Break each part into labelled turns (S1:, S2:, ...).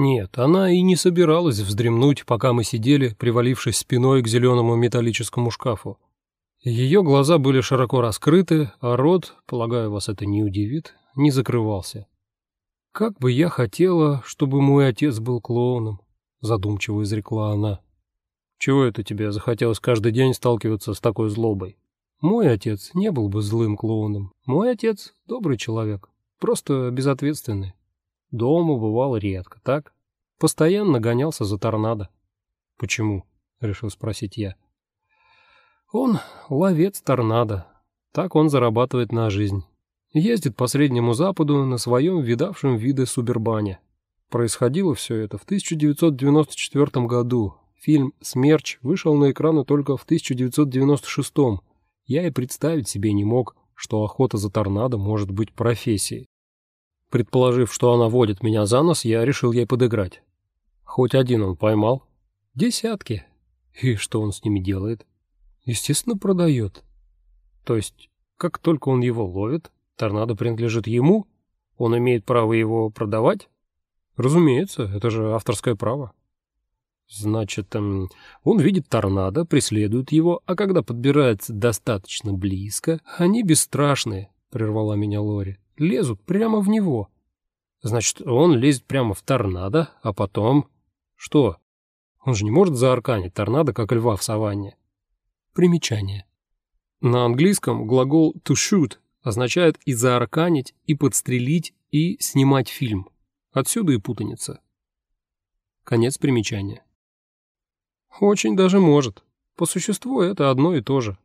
S1: Нет, она и не собиралась вздремнуть, пока мы сидели, привалившись спиной к зеленому металлическому шкафу. Ее глаза были широко раскрыты, а рот, полагаю, вас это не удивит, не закрывался. «Как бы я хотела, чтобы мой отец был клоуном», — задумчиво изрекла она. «Чего это тебе захотелось каждый день сталкиваться с такой злобой?» «Мой отец не был бы злым клоуном. Мой отец — добрый человек, просто безответственный. Дома бывал редко, так? Постоянно гонялся за торнадо». «Почему?» — решил спросить я. «Он ловец торнадо. Так он зарабатывает на жизнь. Ездит по Среднему Западу на своем видавшем виды субербане. Происходило все это в 1994 году. Фильм «Смерч» вышел на экраны только в 1996 Я и представить себе не мог, что охота за торнадо может быть профессией. Предположив, что она водит меня за нос, я решил ей подыграть. Хоть один он поймал. Десятки. И что он с ними делает? Естественно, продает. То есть, как только он его ловит, торнадо принадлежит ему, он имеет право его продавать? Разумеется, это же авторское право. Значит, эм, он видит торнадо, преследует его, а когда подбирается достаточно близко, они бесстрашные, прервала меня Лори, лезут прямо в него. Значит, он лезет прямо в торнадо, а потом... Что? Он же не может заарканить торнадо, как льва в саванне. Примечание. На английском глагол to shoot означает и заарканить, и подстрелить, и снимать фильм. Отсюда и путаница. Конец примечания. Очень даже может. По существу это одно и то же.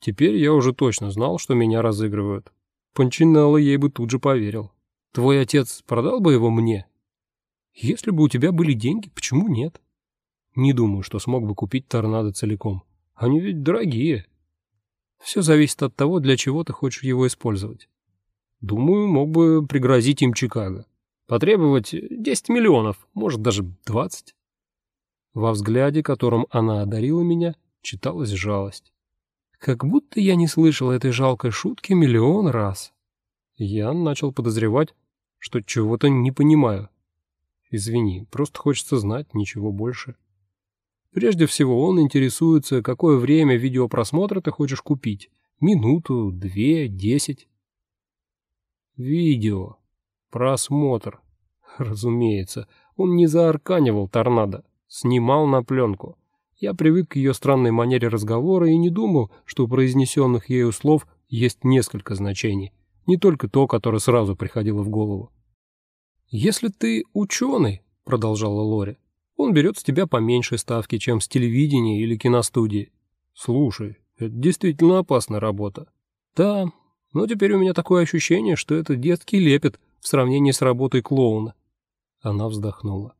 S1: Теперь я уже точно знал, что меня разыгрывают. Панчинелло ей бы тут же поверил. Твой отец продал бы его мне? Если бы у тебя были деньги, почему нет? Не думаю, что смог бы купить торнадо целиком. Они ведь дорогие. Все зависит от того, для чего ты хочешь его использовать. Думаю, мог бы пригрозить им Чикаго. Потребовать 10 миллионов, может, даже 20. Во взгляде, которым она одарила меня, читалась жалость. Как будто я не слышал этой жалкой шутки миллион раз. Я начал подозревать, что чего-то не понимаю. Извини, просто хочется знать, ничего больше. Прежде всего, он интересуется, какое время видеопросмотра ты хочешь купить. Минуту, две, десять. Видео. Просмотр. Разумеется, он не заарканивал торнадо, снимал на пленку. Я привык к ее странной манере разговора и не думал, что у произнесенных ею слов есть несколько значений, не только то, которое сразу приходило в голову. «Если ты ученый», — продолжала Лори, он берет с тебя по меньшей ставке, чем с телевидения или киностудии. Слушай, это действительно опасная работа. Да, но теперь у меня такое ощущение, что это детский лепет в сравнении с работой клоуна. Она вздохнула.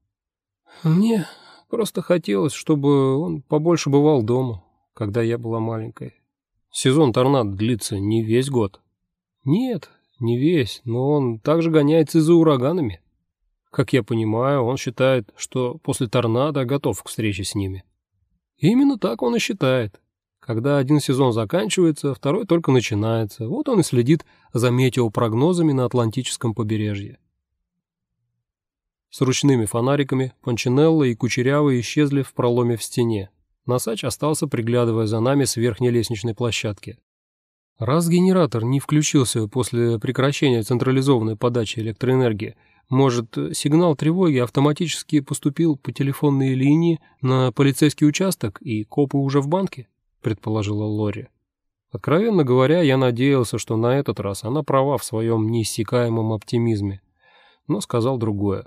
S1: Мне просто хотелось, чтобы он побольше бывал дома, когда я была маленькой. Сезон торнадо длится не весь год. Нет, не весь, но он также гоняется и за ураганами. Как я понимаю, он считает, что после торнадо готов к встрече с ними. именно так он и считает. Когда один сезон заканчивается, второй только начинается. Вот он и следит за метеопрогнозами на Атлантическом побережье. С ручными фонариками Панчинелло и Кучерявый исчезли в проломе в стене. Носач остался, приглядывая за нами с верхней лестничной площадки. Раз генератор не включился после прекращения централизованной подачи электроэнергии, может, сигнал тревоги автоматически поступил по телефонной линии на полицейский участок, и копы уже в банке?» — предположила Лори. Откровенно говоря, я надеялся, что на этот раз она права в своем неиссякаемом оптимизме, но сказал другое.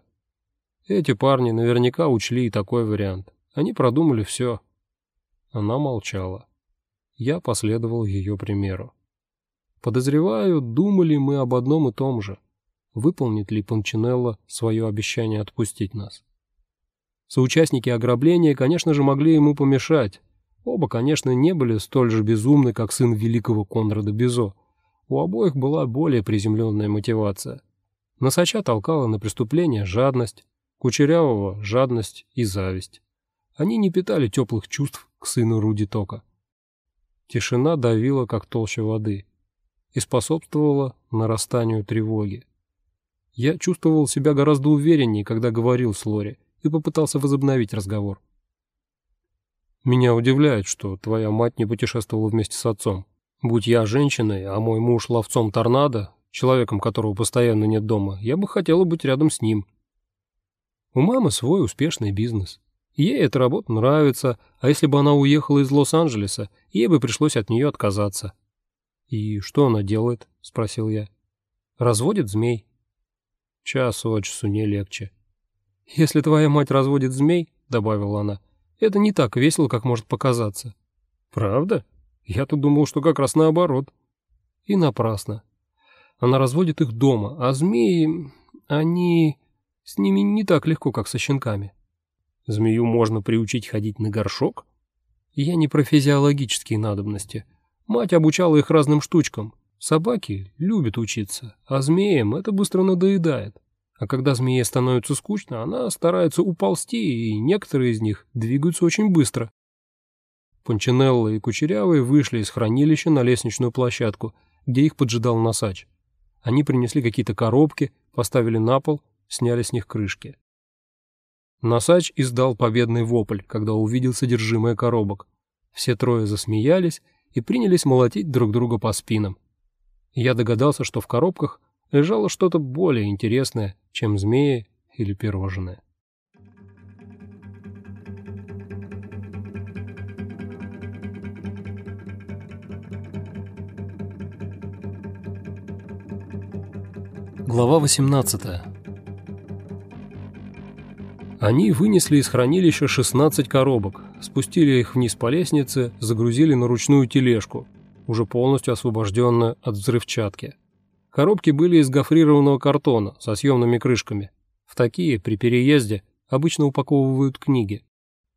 S1: Эти парни наверняка учли и такой вариант. Они продумали все. Она молчала. Я последовал ее примеру. Подозреваю, думали мы об одном и том же — выполнит ли Панчинелло свое обещание отпустить нас. Соучастники ограбления, конечно же, могли ему помешать. Оба, конечно, не были столь же безумны, как сын великого Конрада Безо. У обоих была более приземленная мотивация. Носача толкала на преступление жадность, Кучерявого – жадность и зависть. Они не питали теплых чувств к сыну Руди Тока. Тишина давила, как толща воды, и способствовала нарастанию тревоги. Я чувствовал себя гораздо увереннее, когда говорил с Лори, и попытался возобновить разговор. «Меня удивляет, что твоя мать не путешествовала вместе с отцом. Будь я женщиной, а мой муж ловцом торнадо, человеком которого постоянно нет дома, я бы хотела быть рядом с ним. У мамы свой успешный бизнес. Ей эта работа нравится, а если бы она уехала из Лос-Анджелеса, ей бы пришлось от нее отказаться. «И что она делает?» – спросил я. «Разводит змей». «Час от часу не легче». «Если твоя мать разводит змей», – добавила она, – «это не так весело, как может показаться». «Правда? Я-то думал, что как раз наоборот». И напрасно. Она разводит их дома, а змеи, они... С ними не так легко, как со щенками. Змею можно приучить ходить на горшок? Я не про физиологические надобности. Мать обучала их разным штучкам. Собаки любят учиться, а змеям это быстро надоедает. А когда змее становится скучно, она старается уползти, и некоторые из них двигаются очень быстро. Пончинелло и Кучерявый вышли из хранилища на лестничную площадку, где их поджидал носач. Они принесли какие-то коробки, поставили на пол, сняли с них крышки. Носач издал победный вопль, когда увидел содержимое коробок. Все трое засмеялись и принялись молотить друг друга по спинам. Я догадался, что в коробках лежало что-то более интересное, чем змеи или пирожное. Глава 18 они вынесли из хранилища 16 коробок, спустили их вниз по лестнице, загрузили на ручную тележку, уже полностью освобожденную от взрывчатки. Коробки были из гофрированного картона со съемными крышками. В такие при переезде обычно упаковывают книги.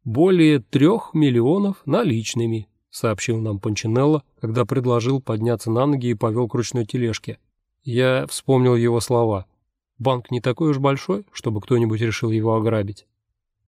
S1: «Более трех миллионов наличными», — сообщил нам Панчинелло, когда предложил подняться на ноги и повел к ручной тележке. Я вспомнил его слова — Банк не такой уж большой, чтобы кто-нибудь решил его ограбить.